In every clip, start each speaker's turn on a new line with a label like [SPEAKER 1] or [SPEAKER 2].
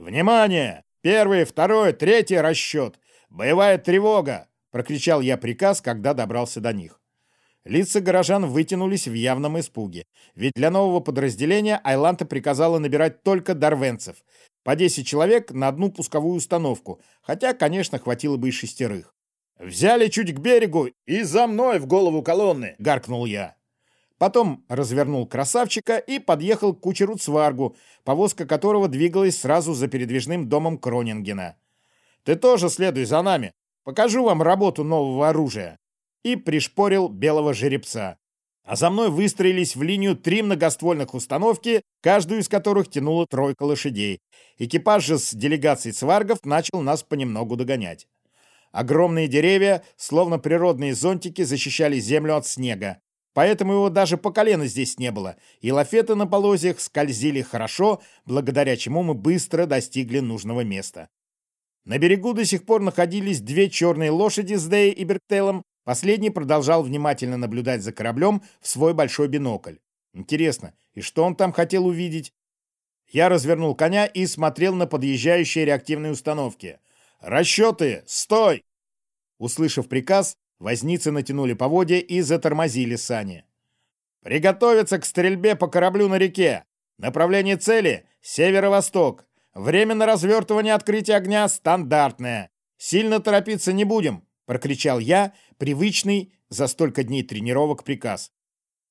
[SPEAKER 1] «Внимание! Первый, второй, третий расчет! Боевая тревога!» — прокричал я приказ, когда добрался до них. Лица горожан вытянулись в явном испуге, ведь для нового подразделения Айланта приказала набирать только дарвенцев, по 10 человек на одну пусковую установку, хотя, конечно, хватило бы и шестерых. «Взяли чуть к берегу и за мной в голову колонны!» — гаркнул я. Потом развернул красавчика и подъехал к кучеру Цваргу, повозка которого двигалась сразу за передвижным домом Кронингена. «Ты тоже следуй за нами. Покажу вам работу нового оружия». И пришпорил белого жеребца. А за мной выстроились в линию три многоствольных установки, каждую из которых тянула тройка лошадей. Экипаж же с делегацией цваргов начал нас понемногу догонять. Огромные деревья, словно природные зонтики, защищали землю от снега. Поэтому его даже по колено здесь не было, и лафеты на полозьях скользили хорошо, благодаря чему мы быстро достигли нужного места. На берегу до сих пор находились две черные лошади с Дэй и Берктейлом. Последний продолжал внимательно наблюдать за кораблем в свой большой бинокль. Интересно, и что он там хотел увидеть? Я развернул коня и смотрел на подъезжающие реактивные установки. «Расчеты! Стой!» Услышав приказ, Возницы натянули поводья и затормозили сани. «Приготовиться к стрельбе по кораблю на реке! Направление цели — северо-восток. Время на развертывание открытия огня стандартное. Сильно торопиться не будем!» — прокричал я, привычный за столько дней тренировок приказ.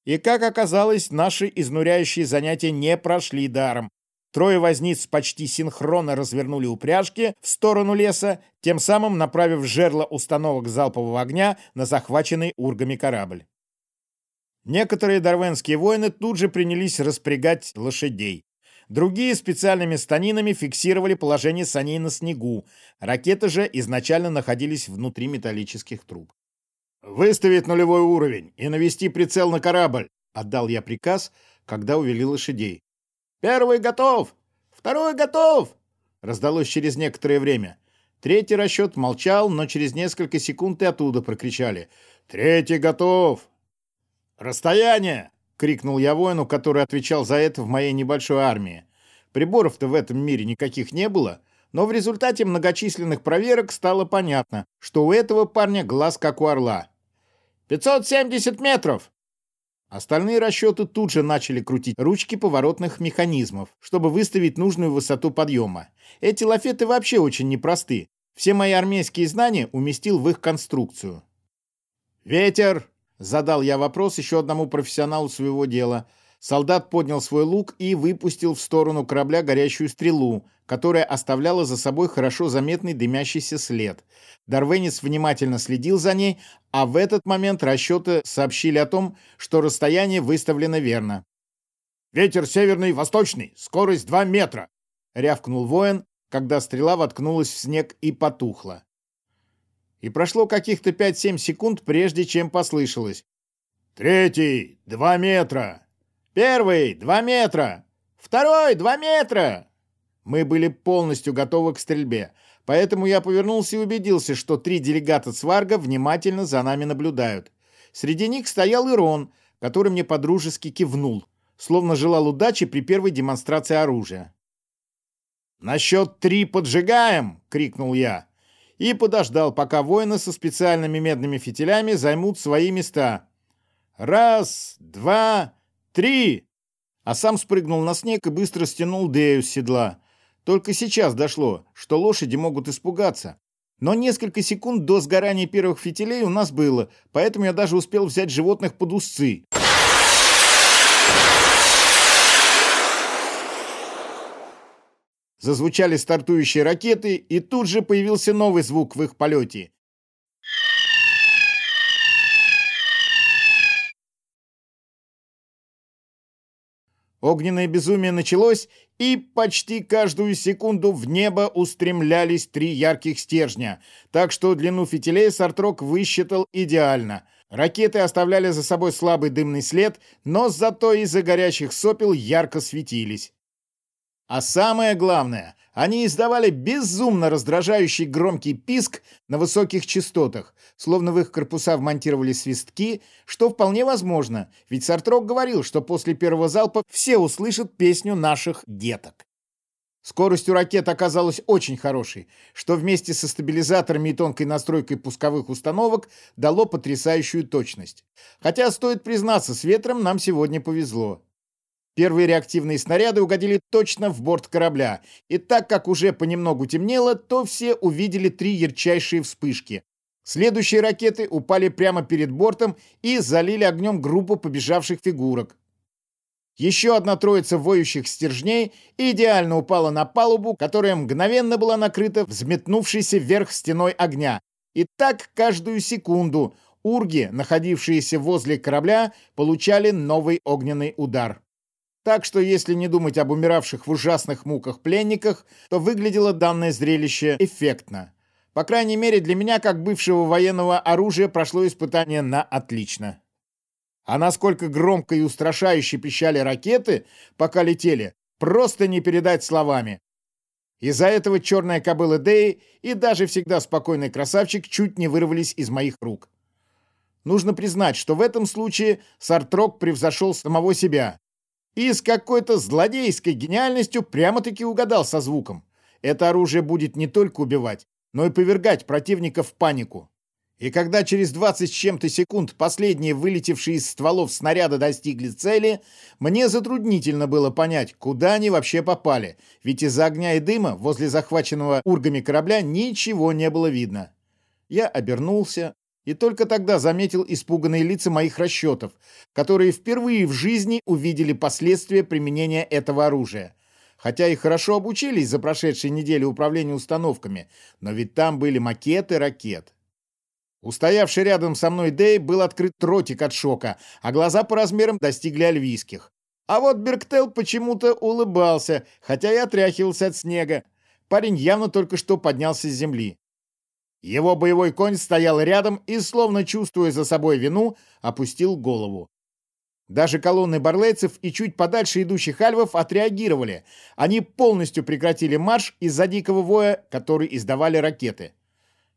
[SPEAKER 1] И, как оказалось, наши изнуряющие занятия не прошли даром. Трое возниц почти синхронно развернули упряжки в сторону леса, тем самым направив жерло установок залпового огня на захваченный ургами корабль. Некоторые дарвенские воины тут же принялись распрягать лошадей. Другие специальными станинами фиксировали положение саней на снегу. Ракеты же изначально находились внутри металлических труб. «Выставить нулевой уровень и навести прицел на корабль!» — отдал я приказ, когда увели лошадей. «Первый готов! Второй готов!» Раздалось через некоторое время. Третий расчет молчал, но через несколько секунд и оттуда прокричали. «Третий готов!» «Расстояние!» — крикнул я воину, который отвечал за это в моей небольшой армии. Приборов-то в этом мире никаких не было, но в результате многочисленных проверок стало понятно, что у этого парня глаз как у орла. «570 метров!» Остальные расчеты тут же начали крутить ручки поворотных механизмов, чтобы выставить нужную высоту подъема. Эти лафеты вообще очень непросты. Все мои армейские знания уместил в их конструкцию. «Ветер!» — задал я вопрос еще одному профессионалу своего дела — Солдат поднял свой лук и выпустил в сторону корабля горящую стрелу, которая оставляла за собой хорошо заметный дымящийся след. Дарвенец внимательно следил за ней, а в этот момент расчеты сообщили о том, что расстояние выставлено верно. «Ветер северный, восточный, скорость 2 метра!» — рявкнул воин, когда стрела воткнулась в снег и потухла. И прошло каких-то 5-7 секунд, прежде чем послышалось. «Третий, два метра!» Первый — два метра! Второй — два метра!» Мы были полностью готовы к стрельбе, поэтому я повернулся и убедился, что три делегата Сварга внимательно за нами наблюдают. Среди них стоял Ирон, который мне подружески кивнул, словно желал удачи при первой демонстрации оружия. «На счет три поджигаем!» — крикнул я. И подождал, пока воины со специальными медными фитилями займут свои места. «Раз, два, Три!» А сам спрыгнул на снег и быстро стянул Дею с седла. Только сейчас дошло, что лошади могут испугаться. Но несколько секунд до сгорания первых фитилей у нас было, поэтому я даже успел взять животных под узцы. Зазвучали стартующие ракеты, и тут же появился новый звук в их полете. Огненное безумие началось, и почти каждую секунду в небо устремлялись три ярких стержня, так что длину фитилей Сартрок высчитал идеально. Ракеты оставляли за собой слабый дымный след, но зато из-за горящих сопел ярко светились. А самое главное, они издавали безумно раздражающий громкий писк на высоких частотах, словно в их корпуса вмонтировали свистки, что вполне возможно, ведь Сартрок говорил, что после первого залпа все услышат песню наших деток. Скорость у ракет оказалась очень хорошей, что вместе со стабилизаторами и тонкой настройкой пусковых установок дало потрясающую точность. Хотя, стоит признаться, с ветром нам сегодня повезло. Первые реактивные снаряды угодили точно в борт корабля, и так как уже понемногу темнело, то все увидели три ярчайшие вспышки. Следующие ракеты упали прямо перед бортом и залили огнем группу побежавших фигурок. Еще одна троица воющих стержней идеально упала на палубу, которая мгновенно была накрыта взметнувшейся вверх стеной огня. И так каждую секунду урги, находившиеся возле корабля, получали новый огненный удар. Так что, если не думать об умиравших в ужасных муках пленниках, то выглядело данное зрелище эффектно. По крайней мере, для меня, как бывшего военного оружия, прошло испытание на отлично. А насколько громко и устрашающе пищали ракеты, пока летели, просто не передать словами. Из-за этого черная кобыла Дэй и даже всегда спокойный красавчик чуть не вырвались из моих рук. Нужно признать, что в этом случае Сартрок превзошел самого себя. И с какой-то злодейской гениальностью прямо-таки угадал со звуком. Это оружие будет не только убивать, но и повергать противника в панику. И когда через 20 с чем-то секунд последние вылетевшие из стволов снаряда достигли цели, мне затруднительно было понять, куда они вообще попали, ведь из-за огня и дыма возле захваченного ургами корабля ничего не было видно. Я обернулся и только тогда заметил испуганные лица моих расчетов, которые впервые в жизни увидели последствия применения этого оружия. Хотя и хорошо обучились за прошедшие недели управления установками, но ведь там были макеты ракет. Устоявший рядом со мной Дэй был открыт ротик от шока, а глаза по размерам достигли альвийских. А вот Берктел почему-то улыбался, хотя и отряхивался от снега. Парень явно только что поднялся с земли. Его боевой конь стоял рядом и, словно чувствуя за собой вину, опустил голову. Даже колонны барлейцев и чуть подальше идущих альвов отреагировали. Они полностью прекратили марш из-за дикого воя, который издавали ракеты.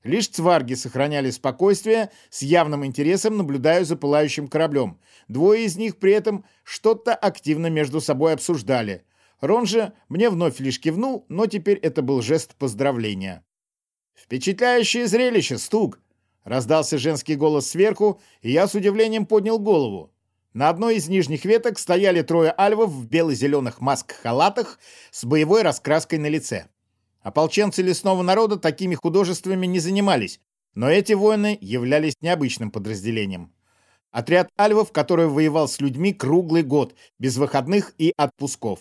[SPEAKER 1] Лишь цварги сохраняли спокойствие, с явным интересом наблюдая за пылающим кораблем. Двое из них при этом что-то активно между собой обсуждали. Рон же мне вновь лишь кивнул, но теперь это был жест поздравления. «Впечатляющее зрелище, стук!» Раздался женский голос сверху, и я с удивлением поднял голову. На одной из нижних веток стояли трое альвов в бело-зеленых маск-халатах с боевой раскраской на лице. Ополченцы лесного народа такими художествами не занимались, но эти воины являлись необычным подразделением. Отряд альвов, который воевал с людьми круглый год, без выходных и отпусков.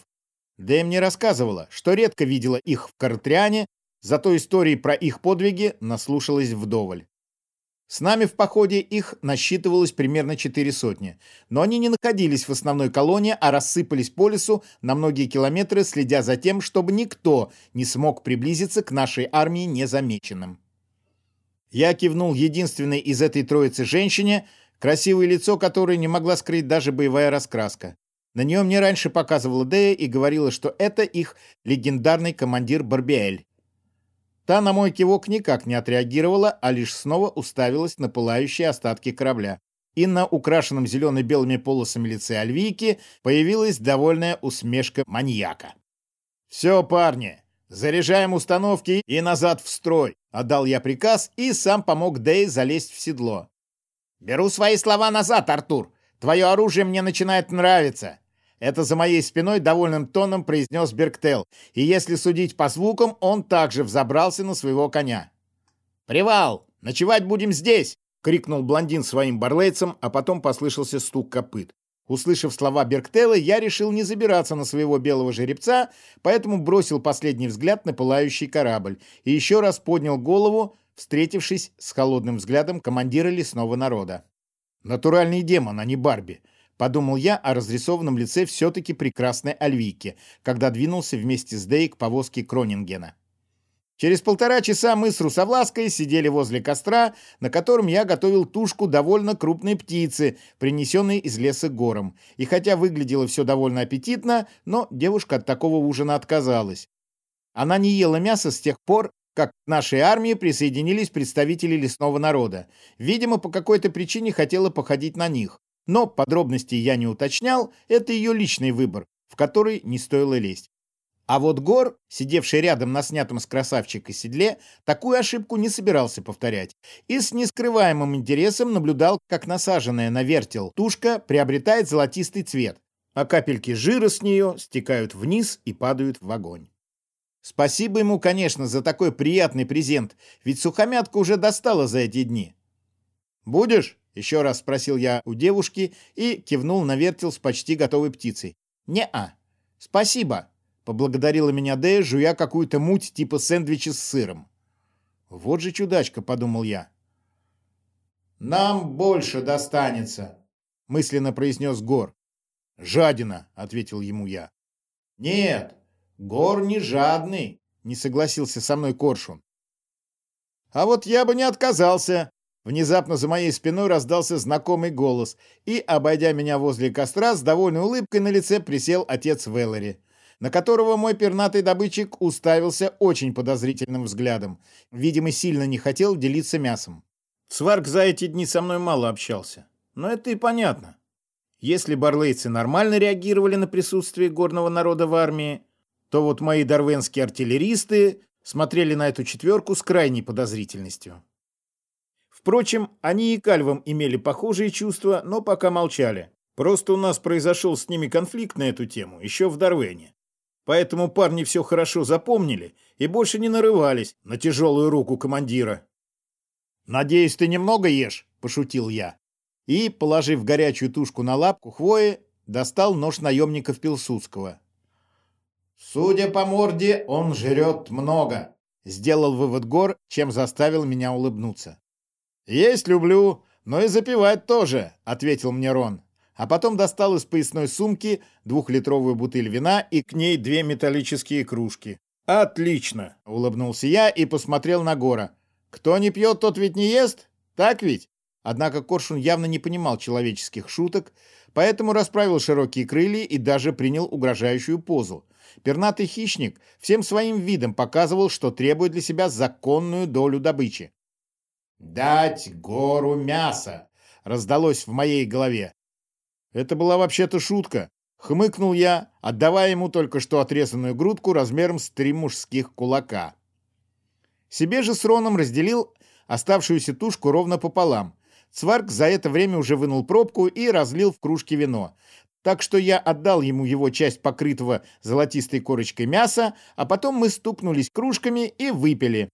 [SPEAKER 1] Дэм мне рассказывала, что редко видела их в Картриане, зато истории про их подвиги наслушалась вдоволь. С нами в походе их насчитывалось примерно четыре сотни, но они не находились в основной колонии, а рассыпались по лесу на многие километры, следя за тем, чтобы никто не смог приблизиться к нашей армии незамеченным. Я кивнул единственной из этой троицы женщине, красивое лицо которой не могла скрыть даже боевая раскраска. На нее мне раньше показывала Дея и говорила, что это их легендарный командир Барбиэль. Та на мой кивок никак не отреагировала, а лишь снова уставилась на пылающие остатки корабля. И на украшенном зелено-белыми полосами лице Альвийки появилась довольная усмешка маньяка. «Все, парни, заряжаем установки и назад в строй!» Отдал я приказ и сам помог Дэй залезть в седло. «Беру свои слова назад, Артур. Твое оружие мне начинает нравиться. Это за моей спиной довольным тоном произнес Берктел, и если судить по звукам, он также взобрался на своего коня. «Привал! Ночевать будем здесь!» — крикнул блондин своим барлейцам, а потом послышался стук копыт. Услышав слова Берктела, я решил не забираться на своего белого жеребца, поэтому бросил последний взгляд на пылающий корабль и еще раз поднял голову, встретившись с холодным взглядом командира лесного народа. Натуральный демон, а не Барби. Подумал я о разрисованном лице все-таки прекрасной Альвики, когда двинулся вместе с Дей к повозке Кронингена. Через полтора часа мы с Русовлаской сидели возле костра, на котором я готовил тушку довольно крупной птицы, принесенной из леса гором. И хотя выглядело все довольно аппетитно, но девушка от такого ужина отказалась. Она не ела мясо с тех пор, как к нашей армии присоединились представители лесного народа. Видимо, по какой-то причине хотела походить на них. Но подробностей я не уточнял, это ее личный выбор, в который не стоило лезть. А вот Гор, сидевший рядом на снятом с красавчика седле, такую ошибку не собирался повторять и с нескрываемым интересом наблюдал, как насаженная на вертел тушка приобретает золотистый цвет, а капельки жира с нее стекают вниз и падают в огонь. Спасибо ему, конечно, за такой приятный презент, ведь сухомятка уже достала за эти дни. «Будешь?» — еще раз спросил я у девушки и кивнул на вертел с почти готовой птицей. «Не-а. Спасибо», — поблагодарила меня Дэя, жуя какую-то муть типа сэндвича с сыром. «Вот же чудачка», — подумал я. «Нам больше достанется», — мысленно произнес Гор. «Жадина», — ответил ему я. «Нет, Гор не жадный, не согласился со мной Коршун. А вот я бы не отказался. Внезапно за моей спиной раздался знакомый голос, и, обойдя меня возле костра, с довольной улыбкой на лице присел отец Веллери, на которого мой пернатый добытчик уставился очень подозрительным взглядом. Видимо, сильно не хотел делиться мясом. Сварк за эти дни со мной мало общался. Но это и понятно. Если барлейцы нормально реагировали на присутствие горного народа в армии, то вот мои дарвенские артиллеристы смотрели на эту четверку с крайней подозрительностью. Впрочем, они и Кальвом имели похожие чувства, но пока молчали. Просто у нас произошел с ними конфликт на эту тему, еще в Дарвене. Поэтому парни все хорошо запомнили и больше не нарывались на тяжелую руку командира. «Надеюсь, ты немного ешь?» – пошутил я. И, положив горячую тушку на лапку хвои, достал нож наемников Пилсудского. «Судя по морде, он жрет много», — сделал вывод Гор, чем заставил меня улыбнуться. «Есть люблю, но и запивать тоже», — ответил мне Рон. А потом достал из поясной сумки двухлитровую бутыль вина и к ней две металлические кружки. «Отлично!» — улыбнулся я и посмотрел на Гора. «Кто не пьет, тот ведь не ест? Так ведь?» Однако Коршун явно не понимал человеческих шуток, поэтому расправил широкие крылья и даже принял угрожающую позу. Пернатый хищник всем своим видом показывал, что требует для себя законную долю добычи. «Дать гору мяса!» — раздалось в моей голове. Это была вообще-то шутка. Хмыкнул я, отдавая ему только что отрезанную грудку размером с три мужских кулака. Себе же с Роном разделил оставшуюся тушку ровно пополам. Цварк за это время уже вынул пробку и разлил в кружке вино. Так что я отдал ему его часть покрытого золотистой корочкой мяса, а потом мы стукнулись кружками и выпили.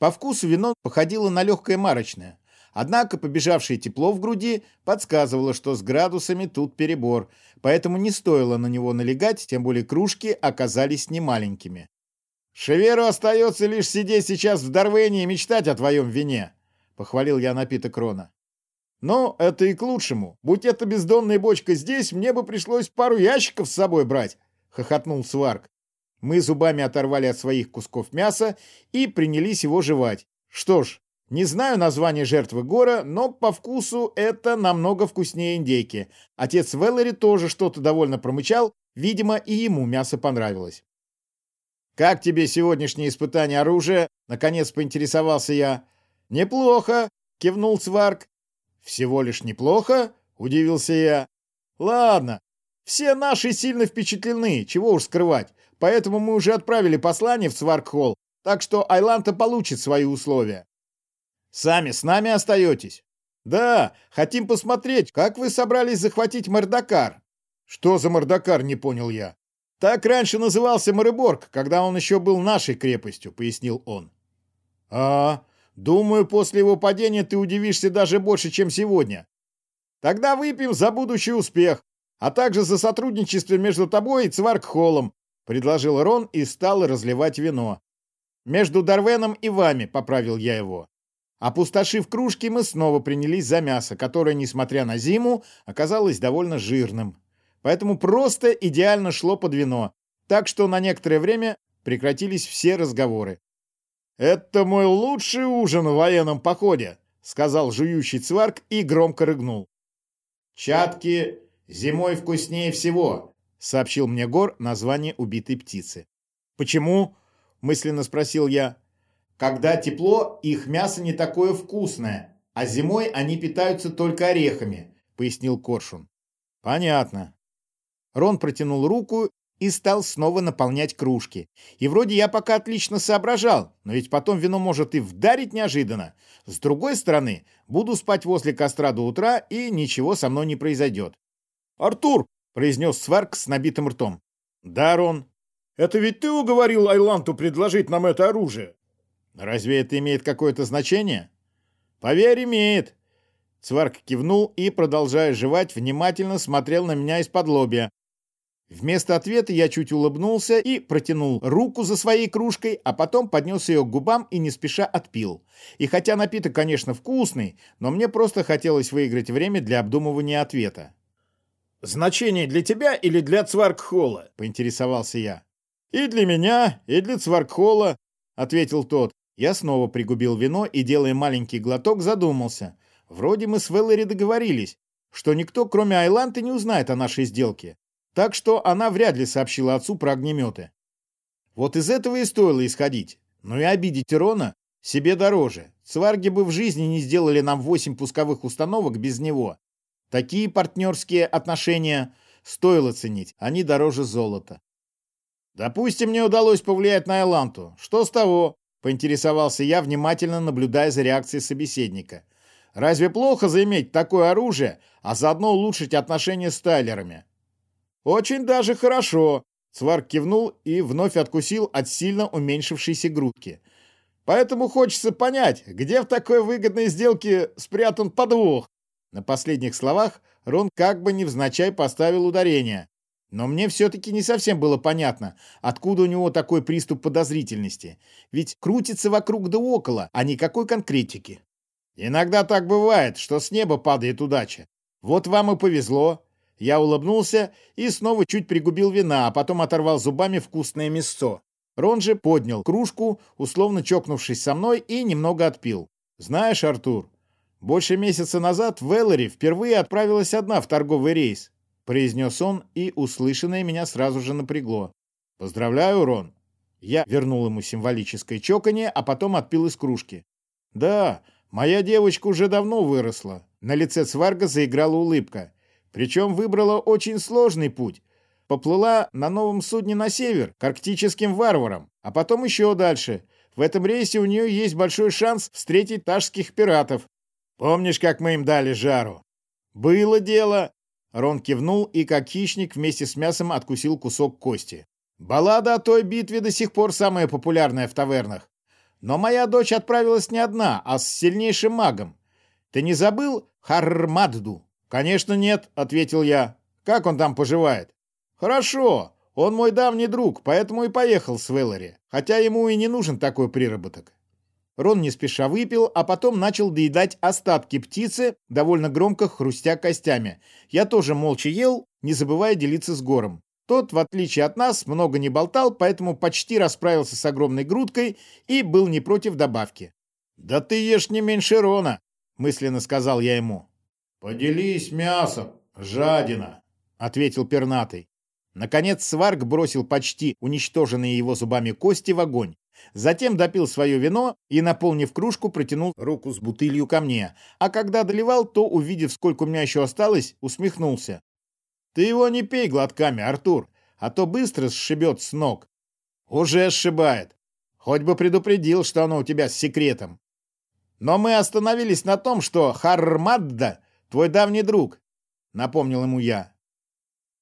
[SPEAKER 1] По вкусу вино походило на легкое марочное. Однако побежавшее тепло в груди подсказывало, что с градусами тут перебор, поэтому не стоило на него налегать, тем более кружки оказались немаленькими. «Шеверу остается лишь сидеть сейчас в Дарвене и мечтать о твоем вине», — похвалил я напиток Рона. Но это и к лучшему. Будь это бездонная бочка здесь, мне бы пришлось пару ящиков с собой брать, хохотнул Сварк. Мы зубами оторвали от своих кусков мяса и принялись его жевать. Что ж, не знаю название жертвы гора, но по вкусу это намного вкуснее индейки. Отец Веллери тоже что-то довольно промычал, видимо, и ему мясо понравилось. «Как тебе сегодняшнее испытание оружия?» — наконец поинтересовался я. «Неплохо», — кивнул Сварк. «Всего лишь неплохо?» — удивился я. «Ладно, все наши сильно впечатлены, чего уж скрывать, поэтому мы уже отправили послание в Сваркхолл, так что Айланта получит свои условия». «Сами с нами остаетесь?» «Да, хотим посмотреть, как вы собрались захватить Мордокар». «Что за Мордокар?» — не понял я. «Так раньше назывался Мореборг, когда он еще был нашей крепостью», — пояснил он. «А, Думаю, после его падения ты удивишься даже больше, чем сегодня. Тогда выпьем за будущий успех, а также за сотрудничество между тобой и Цваркхолом, предложил Рон и стал разливать вино. Между Дарвеном и вами, поправил я его. Опустошив кружки, мы снова принялись за мясо, которое, несмотря на зиму, оказалось довольно жирным. Поэтому просто идеально шло под вино, так что на некоторое время прекратились все разговоры. «Это мой лучший ужин в военном походе», — сказал жующий цварк и громко рыгнул. «Чатки зимой вкуснее всего», — сообщил мне Гор название убитой птицы. «Почему?» — мысленно спросил я. «Когда тепло, их мясо не такое вкусное, а зимой они питаются только орехами», — пояснил Коршун. «Понятно». Рон протянул руку и стал снова наполнять кружки. И вроде я пока отлично соображал, но ведь потом вино может и вдарить неожиданно. С другой стороны, буду спать возле костра до утра, и ничего со мной не произойдет. «Артур!» — произнес Сварк с набитым ртом. «Да, Рон. Это ведь ты уговорил Айланту предложить нам это оружие?» «Разве это имеет какое-то значение?» «Поверь, имеет!» Сварк кивнул и, продолжая жевать, внимательно смотрел на меня из-под лобья. Вместо ответа я чуть улыбнулся и протянул руку за своей кружкой, а потом поднес ее к губам и не спеша отпил. И хотя напиток, конечно, вкусный, но мне просто хотелось выиграть время для обдумывания ответа. «Значение для тебя или для Цваркхола?» — поинтересовался я. «И для меня, и для Цваркхола», — ответил тот. Я снова пригубил вино и, делая маленький глоток, задумался. Вроде мы с Веллери договорились, что никто, кроме Айланты, не узнает о нашей сделке. Так что она вряд ли сообщила отцу про огнеметы. Вот из этого и стоило исходить. Но и обидеть Ирона себе дороже. Сварги бы в жизни не сделали нам восемь пусковых установок без него. Такие партнерские отношения стоило ценить, они дороже золота. Допустим, мне удалось повлиять на Эланту. Что с того? Поинтересовался я, внимательно наблюдая за реакцией собеседника. Разве плохо заиметь такое оружие, а заодно улучшить отношения с Тайлерами? Очень даже хорошо. Сварк кивнул и вновь откусил от сильно уменьшившейся грудки. Поэтому хочется понять, где в такой выгодной сделке спрятан подвох. На последних словах Рон как бы невзначай поставил ударение. Но мне все-таки не совсем было понятно, откуда у него такой приступ подозрительности. Ведь крутится вокруг да около, а никакой конкретики. Иногда так бывает, что с неба падает удача. Вот вам и повезло. Я улыбнулся и снова чуть пригубил вина, а потом оторвал зубами вкусное мясо. Рон же поднял кружку, условно чокнувшись со мной, и немного отпил. «Знаешь, Артур, больше месяца назад в Эллари впервые отправилась одна в торговый рейс», произнес он, и услышанное меня сразу же напрягло. «Поздравляю, Рон!» Я вернул ему символическое чоканье, а потом отпил из кружки. «Да, моя девочка уже давно выросла». На лице Сварга заиграла улыбка. Причем выбрала очень сложный путь. Поплыла на новом судне на север, к арктическим варварам, а потом еще дальше. В этом рейсе у нее есть большой шанс встретить ташских пиратов. Помнишь, как мы им дали жару? Было дело. Рон кивнул и, как хищник, вместе с мясом откусил кусок кости. Баллада о той битве до сих пор самая популярная в тавернах. Но моя дочь отправилась не одна, а с сильнейшим магом. Ты не забыл Хармадду? «Конечно нет», — ответил я. «Как он там поживает?» «Хорошо. Он мой давний друг, поэтому и поехал с Веллери, хотя ему и не нужен такой приработок». Рон не спеша выпил, а потом начал доедать остатки птицы, довольно громко хрустя костями. Я тоже молча ел, не забывая делиться с Гором. Тот, в отличие от нас, много не болтал, поэтому почти расправился с огромной грудкой и был не против добавки. «Да ты ешь не меньше Рона», — мысленно сказал я ему. «Поделись мясом, жадина», — ответил пернатый. Наконец Сварг бросил почти уничтоженные его зубами кости в огонь. Затем допил свое вино и, наполнив кружку, протянул руку с бутылью ко мне. А когда доливал, то, увидев, сколько у меня еще осталось, усмехнулся. «Ты его не пей глотками, Артур, а то быстро сшибет с ног». «Уже сшибает. Хоть бы предупредил, что оно у тебя с секретом». Но мы остановились на том, что Хармадда Твой давний друг, напомнил ему я.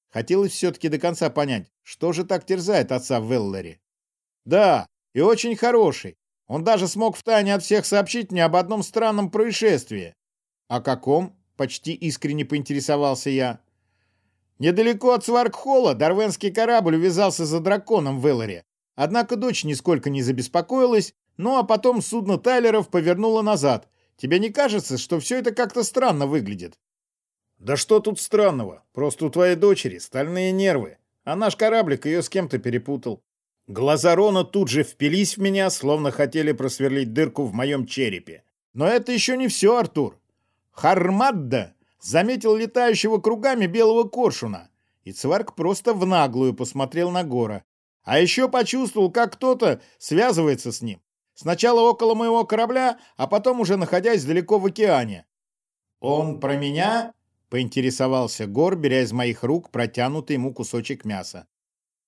[SPEAKER 1] Хотелось все-таки до конца понять, что же так терзает отца в Веллере. Да, и очень хороший. Он даже смог втайне от всех сообщить мне об одном странном происшествии. О каком? Почти искренне поинтересовался я. Недалеко от Сваркхола дарвенский корабль увязался за драконом в Веллере. Однако дочь нисколько не забеспокоилась, ну а потом судно Тайлеров повернуло назад, Тебе не кажется, что все это как-то странно выглядит?» «Да что тут странного? Просто у твоей дочери стальные нервы, а наш кораблик ее с кем-то перепутал». Глаза Рона тут же впились в меня, словно хотели просверлить дырку в моем черепе. Но это еще не все, Артур. Хармадда заметил летающего кругами белого коршуна, и Цварк просто в наглую посмотрел на Гора. А еще почувствовал, как кто-то связывается с ним. Сначала около моего корабля, а потом уже находясь далеко в океане. «Он про меня?» — поинтересовался Гор, беря из моих рук протянутый ему кусочек мяса.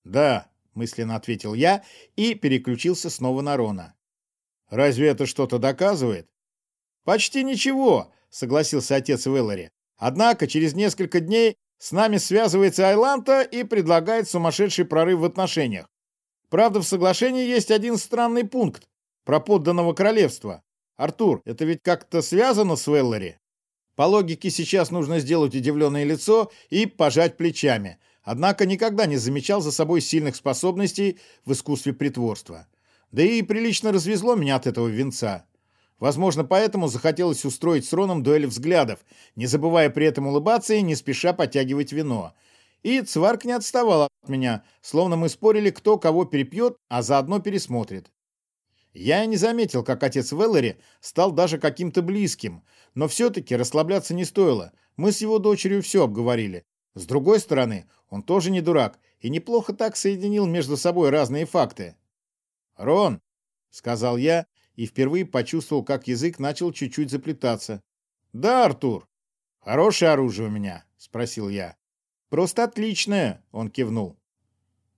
[SPEAKER 1] «Да», — мысленно ответил я и переключился снова на Рона. «Разве это что-то доказывает?» «Почти ничего», — согласился отец Веллари. «Однако через несколько дней с нами связывается Айланта и предлагает сумасшедший прорыв в отношениях. Правда, в соглашении есть один странный пункт про подданного королевства. Артур, это ведь как-то связано с Веллари?» По логике сейчас нужно сделать удивленное лицо и пожать плечами, однако никогда не замечал за собой сильных способностей в искусстве притворства. Да и прилично развезло меня от этого венца. Возможно, поэтому захотелось устроить с Роном дуэль взглядов, не забывая при этом улыбаться и не спеша подтягивать вино. И Цварк не отставал от меня, словно мы спорили, кто кого перепьет, а заодно пересмотрит. Я и не заметил, как отец Веллери стал даже каким-то близким, но все-таки расслабляться не стоило. Мы с его дочерью все обговорили. С другой стороны, он тоже не дурак и неплохо так соединил между собой разные факты. «Рон», — сказал я, и впервые почувствовал, как язык начал чуть-чуть заплетаться. «Да, Артур. Хорошее оружие у меня?» — спросил я. «Просто отличное», — он кивнул.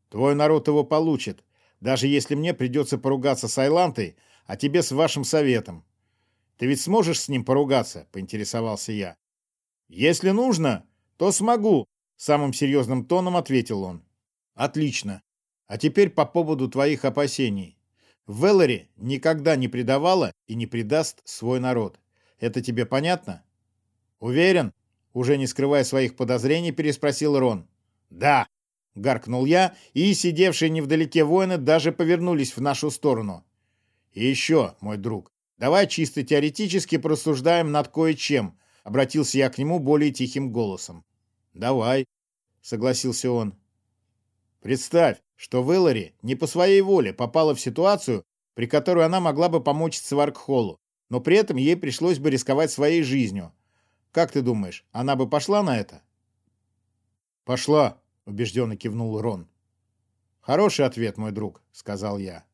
[SPEAKER 1] «Твой народ его получит даже если мне придется поругаться с Айлантой, а тебе с вашим советом. Ты ведь сможешь с ним поругаться?» — поинтересовался я. «Если нужно, то смогу», — самым серьезным тоном ответил он. «Отлично. А теперь по поводу твоих опасений. Веллари никогда не предавала и не предаст свой народ. Это тебе понятно?» «Уверен?» — уже не скрывая своих подозрений, переспросил Рон. «Да», — гаркнул я, и сидевшие невдалеке воины даже повернулись в нашу сторону. «И еще, мой друг, давай чисто теоретически просуждаем над кое-чем», — обратился я к нему более тихим голосом. «Давай», — согласился он. «Представь, что Веллари не по своей воле попала в ситуацию, при которой она могла бы помочь Сваркхолу, но при этом ей пришлось бы рисковать своей жизнью. Как ты думаешь, она бы пошла на это?» «Пошла», — убежденно кивнул Рон. «Хороший ответ, мой друг», — сказал я.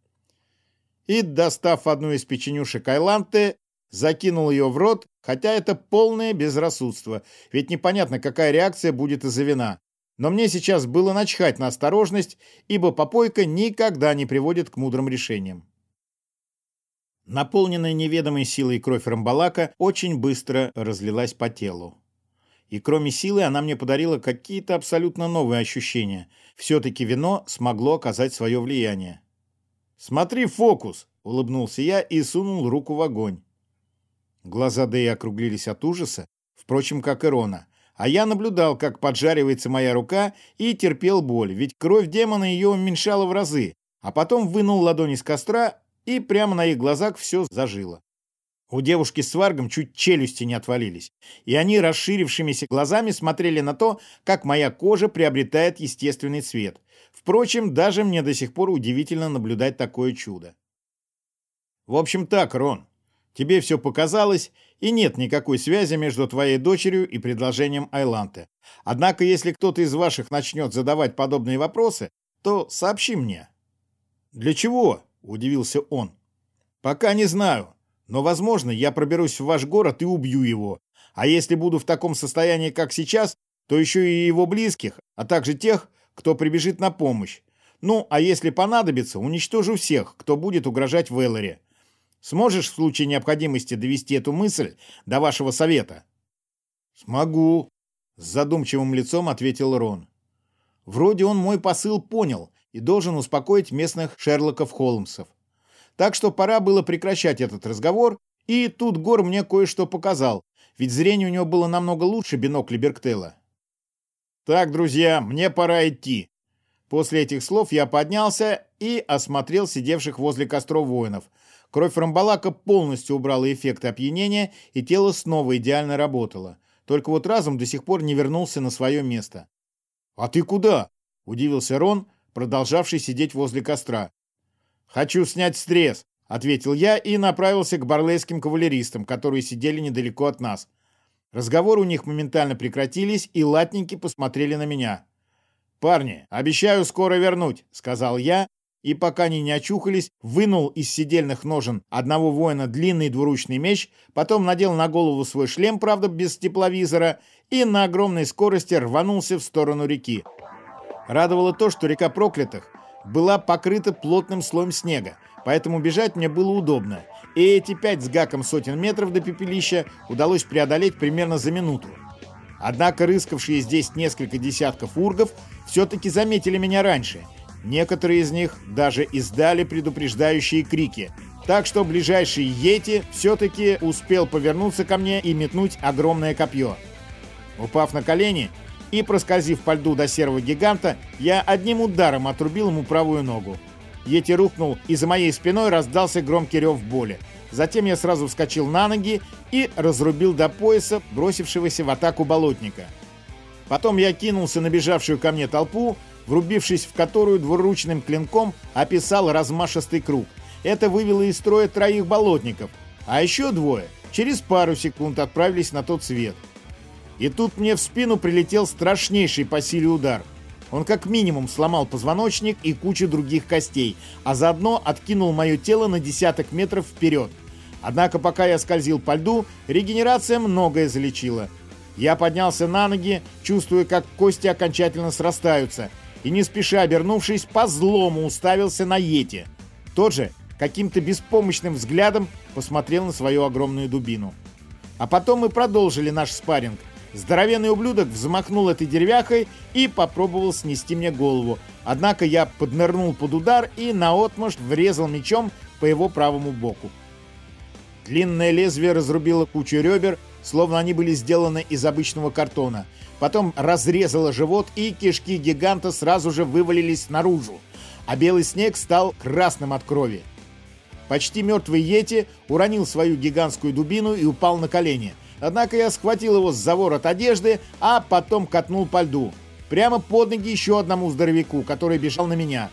[SPEAKER 1] И, достав одну из печенюшек Айланты, закинул ее в рот, хотя это полное безрассудство, ведь непонятно, какая реакция будет из-за вина. Но мне сейчас было начхать на осторожность, ибо попойка никогда не приводит к мудрым решениям. Наполненная неведомой силой кровь Рамбалака очень быстро разлилась по телу. И кроме силы она мне подарила какие-то абсолютно новые ощущения. Все-таки вино смогло оказать свое влияние. «Смотри, фокус!» — улыбнулся я и сунул руку в огонь. Глаза Дэи округлились от ужаса, впрочем, как и Рона. А я наблюдал, как поджаривается моя рука, и терпел боль, ведь кровь демона ее уменьшала в разы, а потом вынул ладони с костра, и прямо на их глазах все зажило. У девушки с сваргом чуть челюсти не отвалились, и они расширившимися глазами смотрели на то, как моя кожа приобретает естественный цвет. Впрочем, даже мне до сих пор удивительно наблюдать такое чудо. В общем так, Рон, тебе все показалось, и нет никакой связи между твоей дочерью и предложением Айланте. Однако, если кто-то из ваших начнет задавать подобные вопросы, то сообщи мне. Для чего? Удивился он. Пока не знаю. Но, возможно, я проберусь в ваш город и убью его. А если буду в таком состоянии, как сейчас, то еще и его близких, а также тех, кто прибежит на помощь. Ну, а если понадобится, уничтожу всех, кто будет угрожать Велларе. Сможешь в случае необходимости довести эту мысль до вашего совета?» «Смогу», — с задумчивым лицом ответил Рон. «Вроде он мой посыл понял и должен успокоить местных Шерлоков Холмсов. Так что пора было прекращать этот разговор, и тут Гор мне кое-что показал, ведь зрение у него было намного лучше бинокля Берктейла. «Так, друзья, мне пора идти». После этих слов я поднялся и осмотрел сидевших возле костров воинов. Кровь Рамбалака полностью убрала эффект опьянения, и тело снова идеально работало. Только вот разум до сих пор не вернулся на свое место. «А ты куда?» – удивился Рон, продолжавший сидеть возле костра. «Хочу снять стресс», — ответил я и направился к барлейским кавалеристам, которые сидели недалеко от нас. Разговоры у них моментально прекратились, и латники посмотрели на меня. «Парни, обещаю скоро вернуть», — сказал я, и пока они не очухались, вынул из сидельных ножен одного воина длинный двуручный меч, потом надел на голову свой шлем, правда, без тепловизора, и на огромной скорости рванулся в сторону реки. Радовало то, что река Проклятых была покрыта плотным слоем снега, поэтому бежать мне было удобно, и эти пять с гаком сотен метров до пепелища удалось преодолеть примерно за минуту. Однако рыскавшие здесь несколько десятков ургов все-таки заметили меня раньше. Некоторые из них даже издали предупреждающие крики, так что ближайший Йети все-таки успел повернуться ко мне и метнуть огромное копье. Упав на колени и проскользив по льду до серого гиганта, я одним ударом отрубил ему правую ногу. Йети рухнул, и за моей спиной раздался громкий рев боли. Затем я сразу вскочил на ноги и разрубил до пояса бросившегося в атаку болотника. Потом я кинулся на бежавшую ко мне толпу, врубившись в которую двуручным клинком описал размашистый круг. Это вывело из строя троих болотников, а еще двое через пару секунд отправились на тот свет. И тут мне в спину прилетел страшнейший по силе удар – он как минимум сломал позвоночник и кучу других костей, а заодно откинул мое тело на десяток метров вперед. Однако пока я скользил по льду, регенерация многое залечила. Я поднялся на ноги, чувствуя, как кости окончательно срастаются, и не спеша обернувшись, по злому уставился на Йети. Тот же каким-то беспомощным взглядом посмотрел на свою огромную дубину. А потом мы продолжили наш спарринг, Здоровенный ублюдок взмахнул этой деревяхой и попробовал снести мне голову. Однако я поднырнул под удар и наотмашь врезал мечом по его правому боку. Длинное лезвие разрубило кучу ребер, словно они были сделаны из обычного картона. Потом разрезало живот, и кишки гиганта сразу же вывалились наружу, а белый снег стал красным от крови. Почти мертвый Йети уронил свою гигантскую дубину и упал на колени – Однако я схватил его за ворот одежды, а потом катнул по льду. Прямо под ноги еще одному здоровяку, который бежал на меня.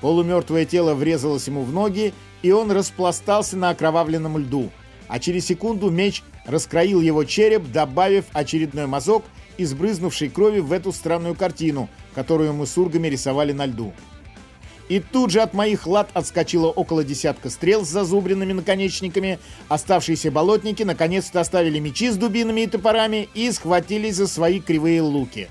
[SPEAKER 1] Полумертвое тело врезалось ему в ноги, и он распластался на окровавленном льду. А через секунду меч раскроил его череп, добавив очередной мазок из брызнувшей крови в эту странную картину, которую мы с ургами рисовали на льду. И тут же от моих лад отскочило около десятка стрел с зазубренными наконечниками. Оставшиеся болотники наконец-то оставили мечи с дубинами и топорами и схватились за свои кривые луки.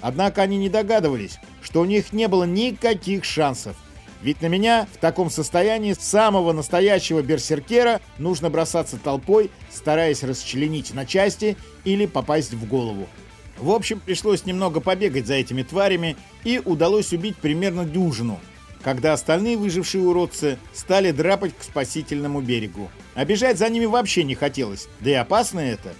[SPEAKER 1] Однако они не догадывались, что у них не было никаких шансов. Ведь на меня в таком состоянии самого настоящего берсеркера нужно бросаться толпой, стараясь расчленить на части или попасть в голову. В общем, пришлось немного побегать за этими тварями и удалось убить примерно дюжину – когда остальные выжившие уродцы стали драпать к спасительному берегу. Бежать за ними вообще не хотелось, да и опасно это.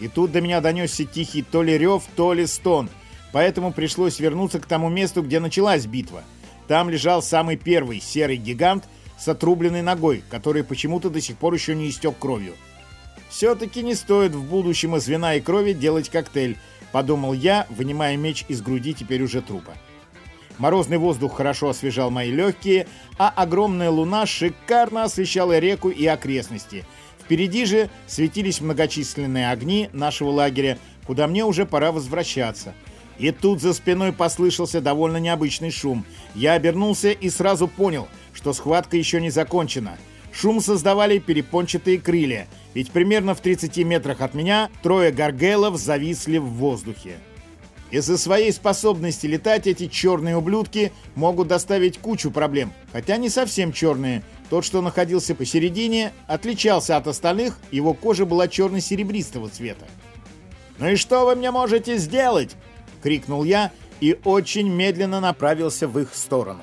[SPEAKER 1] И тут до меня донесся тихий то ли рев, то ли стон, поэтому пришлось вернуться к тому месту, где началась битва. Там лежал самый первый серый гигант с отрубленной ногой, который почему-то до сих пор еще не истек кровью. «Все-таки не стоит в будущем из вина и крови делать коктейль», подумал я, вынимая меч из груди теперь уже трупа. Морозный воздух хорошо освежал мои легкие, а огромная луна шикарно освещала реку и окрестности. Впереди же светились многочисленные огни нашего лагеря, куда мне уже пора возвращаться. И тут за спиной послышался довольно необычный шум. Я обернулся и сразу понял, что схватка еще не закончена. Шум создавали перепончатые крылья, ведь примерно в 30 метрах от меня трое гаргелов зависли в воздухе. Из-за своей способности летать эти черные ублюдки могут доставить кучу проблем. Хотя не совсем черные. Тот, что находился посередине, отличался от остальных, его кожа была черно-серебристого цвета. «Ну и что вы мне можете сделать?» — крикнул я и очень медленно направился в их сторону.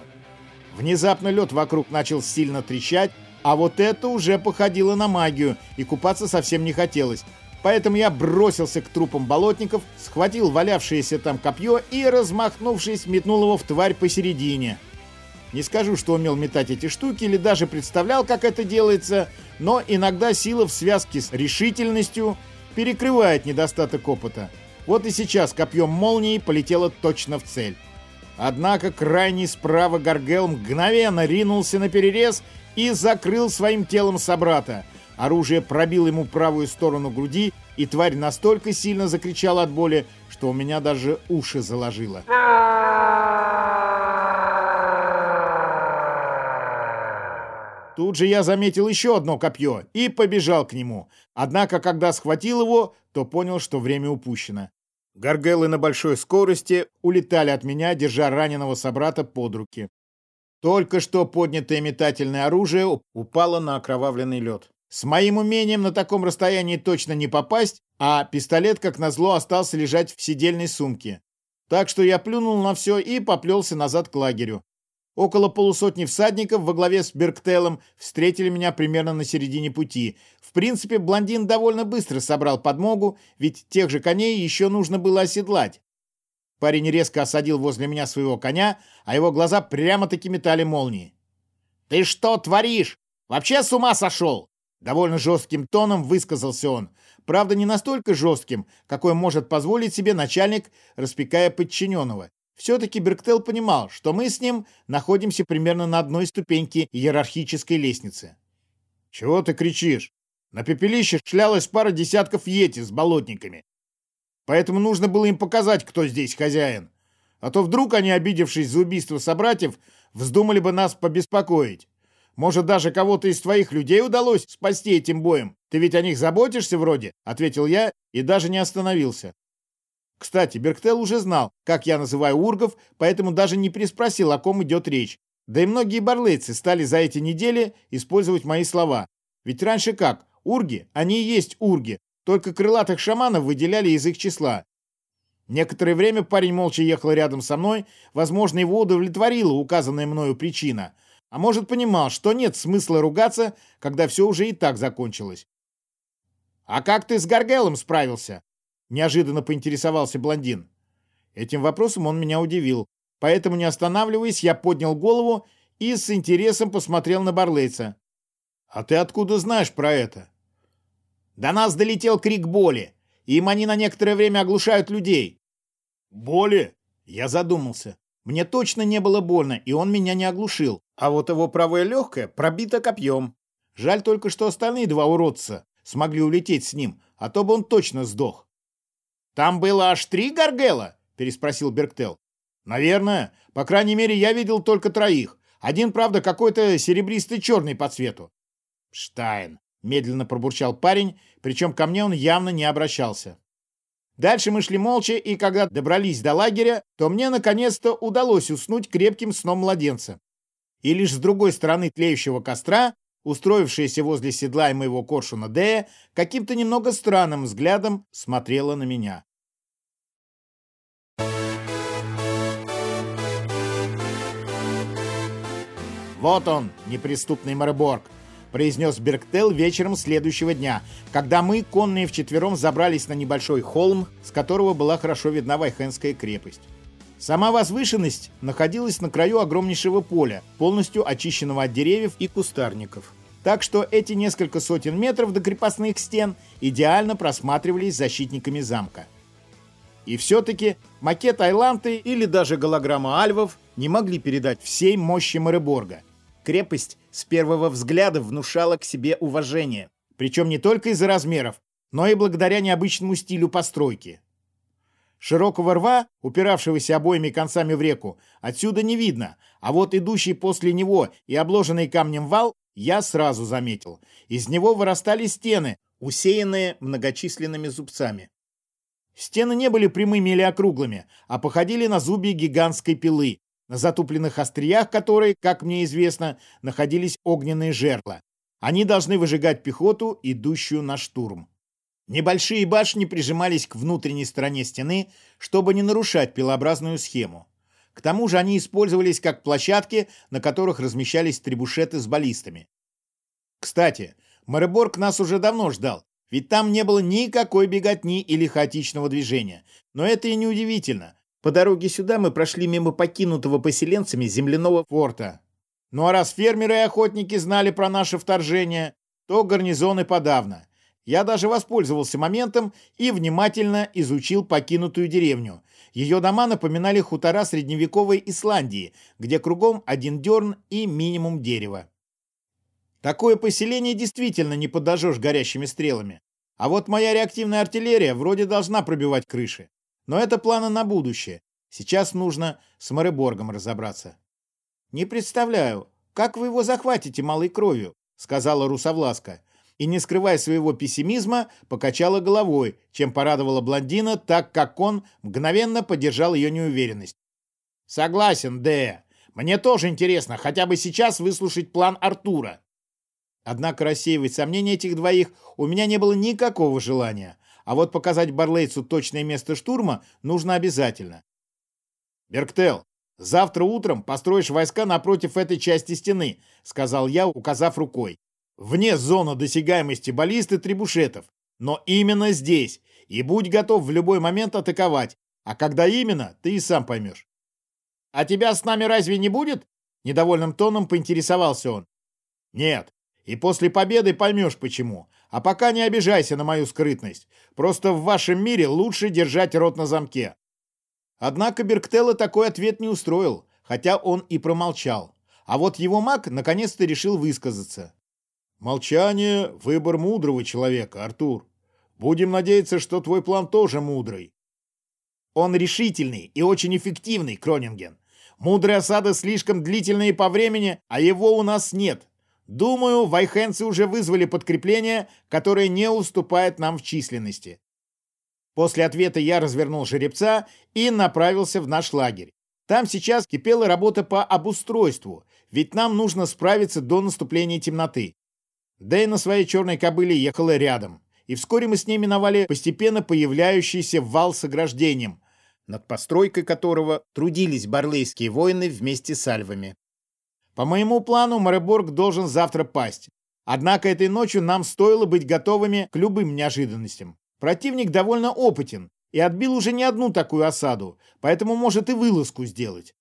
[SPEAKER 1] Внезапно лед вокруг начал сильно трещать, а вот это уже походило на магию, и купаться совсем не хотелось. Поэтому я бросился к трупам болотников, схватил валявшееся там копье и, размахнувшись, метнул его в тварь посередине. Не скажу, что умел метать эти штуки или даже представлял, как это делается, но иногда сила в связке с решительностью перекрывает недостаток опыта. Вот и сейчас копьем молнии полетело точно в цель. Однако крайний справа Гаргел мгновенно ринулся на перерез и закрыл своим телом собрата – Оружие пробило ему правую сторону груди, и тварь настолько сильно закричала от боли, что у меня даже уши заложило. Тут же я заметил еще одно копье и побежал к нему. Однако, когда схватил его, то понял, что время упущено. Горгелы на большой скорости улетали от меня, держа раненого собрата под руки. Только что поднятое метательное оружие упало на окровавленный лед. С моим умением на таком расстоянии точно не попасть, а пистолет, как назло, остался лежать в сидельной сумке. Так что я плюнул на все и поплелся назад к лагерю. Около полусотни всадников во главе с Берктелом встретили меня примерно на середине пути. Принципе, блондин довольно быстро собрал подмогу, ведь тех же коней еще нужно было оседлать. Парень резко осадил возле меня своего коня, а его глаза прямо-таки метали молнии. «Ты что творишь? Вообще с ума сошел?» Довольно жестким тоном высказался он. Правда, не настолько жестким, какой может позволить себе начальник, распекая подчиненного. Все-таки Берктел понимал, что мы с ним находимся примерно на одной ступеньке иерархической лестницы. «Чего ты кричишь? На пепелище шлялась пара десятков йети с болотниками. Поэтому нужно было им показать, кто здесь хозяин. А то вдруг они, обидевшись за убийство собратьев, вздумали бы нас побеспокоить. Может, даже кого-то из твоих людей удалось спасти этим боем? Ты ведь о них заботишься вроде?» — ответил я и даже не остановился. Кстати, Берктел уже знал, как я называю ургов, поэтому даже не переспросил, о ком идет речь. Да и многие барлейцы стали за эти недели использовать мои слова. Ведь раньше как? Урги, они и есть урги, только крылатых шаманов выделяли из их числа. Некоторое время парень молча ехал рядом со мной, возможно, его удовлетворила указанная мною причина, а может, понимал, что нет смысла ругаться, когда все уже и так закончилось. «А как ты с Гаргелом справился?» Неожиданно поинтересовался блондин. Этим вопросом он меня удивил. Поэтому, не останавливаясь, я поднял голову и с интересом посмотрел на Барлейца. «А ты откуда знаешь про это?» «До нас долетел крик боли. Им они на некоторое время оглушают людей». «Боли?» Я задумался. Мне точно не было больно, и он меня не оглушил. А вот его правое легкое пробито копьем. Жаль только, что остальные два уродца смогли улететь с ним, а то бы он точно сдох. «Там было аж три Гаргела?» — переспросил Берктел. «Наверное. По крайней мере, я видел только троих. Один, правда, какой-то серебристый черный по цвету». «Штайн», — медленно пробурчал парень, причем ко мне он явно не обращался. Дальше мы шли молча, и когда добрались до лагеря, то мне наконец-то удалось уснуть крепким сном младенца. И лишь с другой стороны тлеющего костра, устроившаяся возле седла моего коршуна Дея, каким-то немного странным взглядом смотрела на меня. «Вот он, неприступный Мореборг», — произнес Берктел вечером следующего дня, когда мы, конные вчетвером, забрались на небольшой холм, с которого была хорошо видна Вайхенская крепость. Сама возвышенность находилась на краю огромнейшего поля, полностью очищенного от деревьев и кустарников. Так что эти несколько сотен метров до крепостных стен идеально просматривались защитниками замка. И все-таки макет Айланты или даже голограмма альвов не могли передать всей мощи Мореборга – Крепость с первого взгляда внушала к себе уважение. Причем не только из-за размеров, но и благодаря необычному стилю постройки. Широкого рва, упиравшегося обоими концами в реку, отсюда не видно, а вот идущий после него и обложенный камнем вал я сразу заметил. Из него вырастали стены, усеянные многочисленными зубцами. Стены не были прямыми или округлыми, а походили на зубья гигантской пилы, на затупленных остриях которой, как мне известно, находились огненные жерла. Они должны выжигать пехоту, идущую на штурм. Небольшие башни прижимались к внутренней стороне стены, чтобы не нарушать пилообразную схему. К тому же они использовались как площадки, на которых размещались трибушеты с баллистами. Кстати, Мореборг нас уже давно ждал, ведь там не было никакой беготни или хаотичного движения. Но это и не удивительно. По дороге сюда мы прошли мимо покинутого поселенцами земляного форта. Ну а раз фермеры и охотники знали про наше вторжение, то гарнизоны подавно. Я даже воспользовался моментом и внимательно изучил покинутую деревню. Ее дома напоминали хутора средневековой Исландии, где кругом один дерн и минимум дерева. Такое поселение действительно не подожжешь горящими стрелами. А вот моя реактивная артиллерия вроде должна пробивать крыши. Но это планы на будущее. Сейчас нужно с Мореборгом разобраться. «Не представляю, как вы его захватите малой кровью», — сказала Русовласка. и, не скрывая своего пессимизма, покачала головой, чем порадовала блондина, так как он мгновенно поддержал ее неуверенность. «Согласен, Дэя. Мне тоже интересно хотя бы сейчас выслушать план Артура». Однако рассеивать сомнения этих двоих у меня не было никакого желания, а вот показать Барлейцу точное место штурма нужно обязательно. «Берктел, завтра утром построишь войска напротив этой части стены», сказал я, указав рукой. «Вне зоны досягаемости баллисты трибушетов, но именно здесь, и будь готов в любой момент атаковать, а когда именно, ты и сам поймешь». «А тебя с нами разве не будет?» Недовольным тоном поинтересовался он. «Нет, и после победы поймешь почему. А пока не обижайся на мою скрытность. Просто в вашем мире лучше держать рот на замке. Однако Берктелла такой ответ не устроил, хотя он и промолчал. А вот его маг наконец-то решил высказаться. «Молчание — выбор мудрого человека, Артур. Будем надеяться, что твой план тоже мудрый». «Он решительный и очень эффективный, Кронинген. Мудрая осада слишком длительная по времени, а его у нас нет. Думаю, вайхенцы уже вызвали подкрепление, которое не уступает нам в численности. После ответа я развернул жеребца и направился в наш лагерь. Там сейчас кипела работа по обустройству, ведь нам нужно справиться до наступления темноты. Дэй на своей черной кобыле ехала рядом, и вскоре мы с ней миновали постепенно появляющийся вал с ограждением, над постройкой которого трудились барлейские воины вместе с альвами. По моему плану, Мореборг должен завтра пасть. Однако этой ночью нам стоило быть готовыми к любым неожиданностям. Противник довольно опытен и отбил уже не одну такую осаду, поэтому может и вылазку сделать.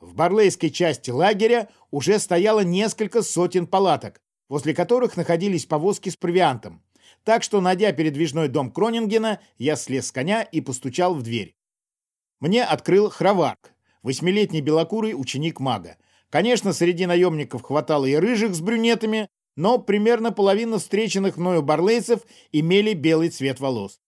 [SPEAKER 1] В барлейской части лагеря уже стояло несколько сотен палаток, возле которых находились повозки с провиантом. Так что, найдя передвижной дом Кронингена, я слез с коня и постучал в дверь. Мне открыл Храварк, восьмилетний белокурый ученик мага. Конечно, среди наемников хватало и рыжих с брюнетами, но примерно половина встреченных мною барлейцев имели белый цвет волос.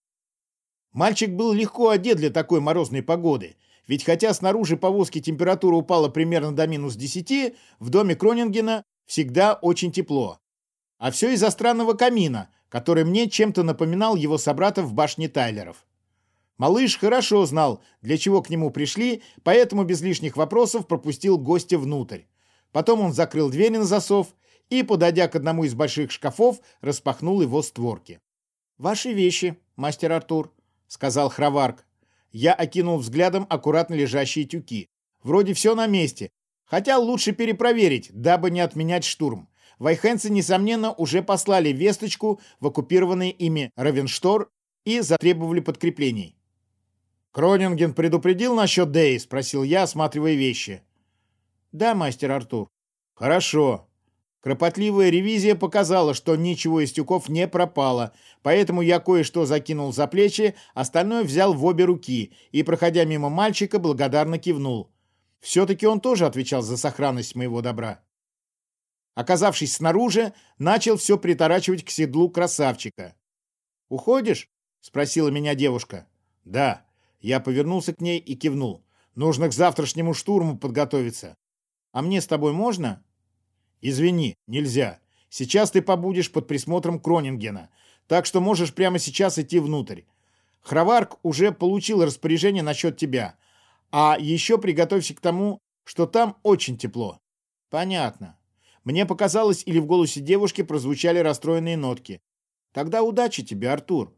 [SPEAKER 1] Мальчик был легко одет для такой морозной погоды, ведь хотя снаружи повозки температура упала примерно до минус 10, в доме Кронингена всегда очень тепло. А все из-за странного камина, который мне чем-то напоминал его собратов в башне Тайлеров. Малыш хорошо знал, для чего к нему пришли, поэтому без лишних вопросов пропустил гостя внутрь. Потом он закрыл дверь на засов и, подойдя к одному из больших шкафов, распахнул его створки. «Ваши вещи, мастер Артур», — сказал Храварк. Я окинул взглядом аккуратно лежащие тюки. Вроде все на месте, хотя лучше перепроверить, дабы не отменять штурм. Вайхенцы, несомненно, уже послали весточку в оккупированные ими Равенштор и затребовали подкреплений. «Кронинген предупредил насчет Дэи?» — спросил я, осматривая вещи. «Да, мастер Артур». «Хорошо». Кропотливая ревизия показала, что ничего из тюков не пропало, поэтому я кое-что закинул за плечи, остальное взял в обе руки и, проходя мимо мальчика, благодарно кивнул. Все-таки он тоже отвечал за сохранность моего добра. Оказавшись снаружи, начал все приторачивать к седлу красавчика. «Уходишь?» — спросила меня девушка. «Да». Я повернулся к ней и кивнул. «Нужно к завтрашнему штурму подготовиться. А мне с тобой можно?» «Извини, нельзя. Сейчас ты побудешь под присмотром Кронингена, так что можешь прямо сейчас идти внутрь. Храварк уже получил распоряжение насчет тебя. А еще приготовься к тому, что там очень тепло». «Понятно». Мне показалось, или в голосе девушки прозвучали расстроенные нотки. «Тогда удачи тебе, Артур».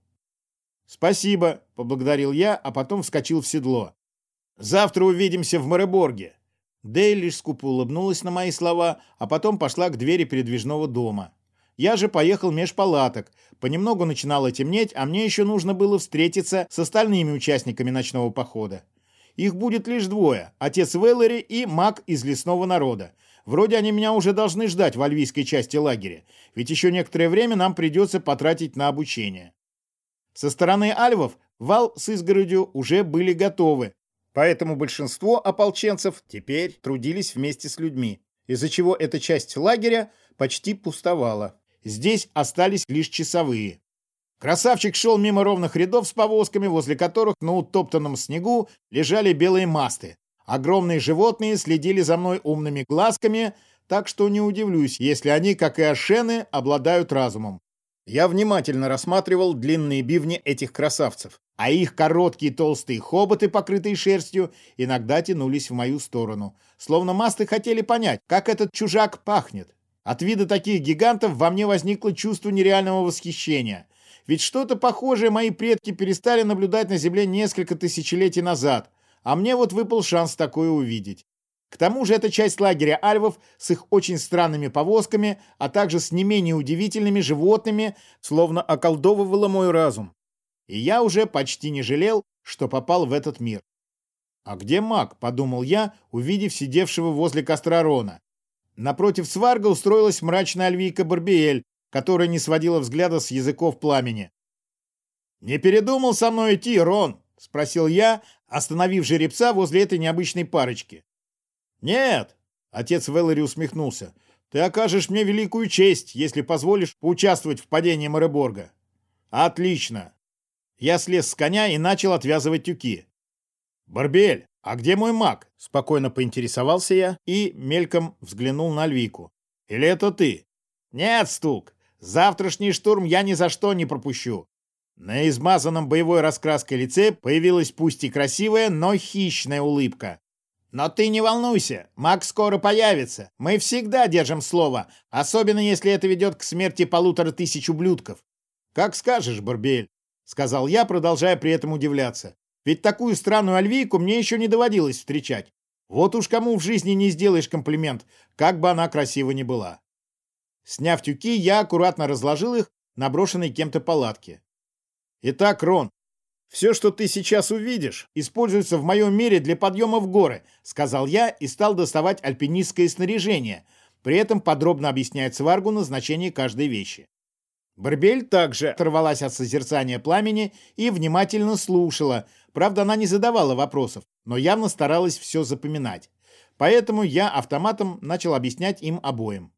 [SPEAKER 1] «Спасибо», — поблагодарил я, а потом вскочил в седло. «Завтра увидимся в Мореборге». Дэй лишь скупо улыбнулась на мои слова, а потом пошла к двери передвижного дома. Я же поехал меж палаток. Понемногу начинало темнеть, а мне еще нужно было встретиться с остальными участниками ночного похода. Их будет лишь двое — отец Веллери и маг из лесного народа. Вроде они меня уже должны ждать в альвийской части лагеря, ведь еще некоторое время нам придется потратить на обучение. Со стороны альвов вал с изгородью уже были готовы, поэтому большинство ополченцев теперь трудились вместе с людьми, из-за чего эта часть лагеря почти пустовала. Здесь остались лишь часовые. Красавчик шел мимо ровных рядов с повозками, возле которых на утоптанном снегу лежали белые масты. Огромные животные следили за мной умными глазками, так что не удивлюсь, если они, как и ашены, обладают разумом. Я внимательно рассматривал длинные бивни этих красавцев, а их короткие толстые хоботы, покрытые шерстью, иногда тянулись в мою сторону, словно масты хотели понять, как этот чужак пахнет. От вида таких гигантов во мне возникло чувство нереального восхищения. Ведь что-то похожее мои предки перестали наблюдать на Земле несколько тысячелетий назад, а мне вот выпал шанс такое увидеть. К тому же эта часть лагеря альвов с их очень странными повозками, а также с не менее удивительными животными, словно околдовывала мой разум. И я уже почти не жалел, что попал в этот мир. «А где маг?» — подумал я, увидев сидевшего возле костра Рона. Напротив сварга устроилась мрачная альвийка Барбиэль, которая не сводила взгляда с языков пламени. «Не передумал со мной идти, Рон?» — спросил я, остановив жеребца возле этой необычной парочки. «Нет!» — отец Веллари усмехнулся. «Ты окажешь мне великую честь, если позволишь поучаствовать в падении Мореборга». «Отлично!» Я слез с коня и начал отвязывать тюки. «Барбель, а где мой маг?» — спокойно поинтересовался я и мельком взглянул на Львику. «Или это ты?» «Нет, Стук, завтрашний штурм я ни за что не пропущу». На измазанном боевой раскраской лице появилась пусть и красивая, но хищная улыбка. Но ты не волнуйся, маг скоро появится. Мы всегда держим слово, особенно если это ведет к смерти полутора тысяч ублюдков. Как скажешь, Барбель, сказал я, продолжая при этом удивляться. Ведь такую странную альвийку мне еще не доводилось встречать. Вот уж кому в жизни не сделаешь комплимент, как бы она красива ни была. Сняв тюки, я аккуратно разложил их на брошенной кем-то палатке. Итак, Рон, «Все, что ты сейчас увидишь, используется в моем мире для подъема в горы», сказал я и стал доставать альпинистское снаряжение, при этом подробно объясняя Цваргу назначение каждой вещи. Барбель также оторвалась от созерцания пламени и внимательно слушала, правда, она не задавала вопросов, но явно старалась все запоминать. Поэтому я автоматом начал объяснять им обоим.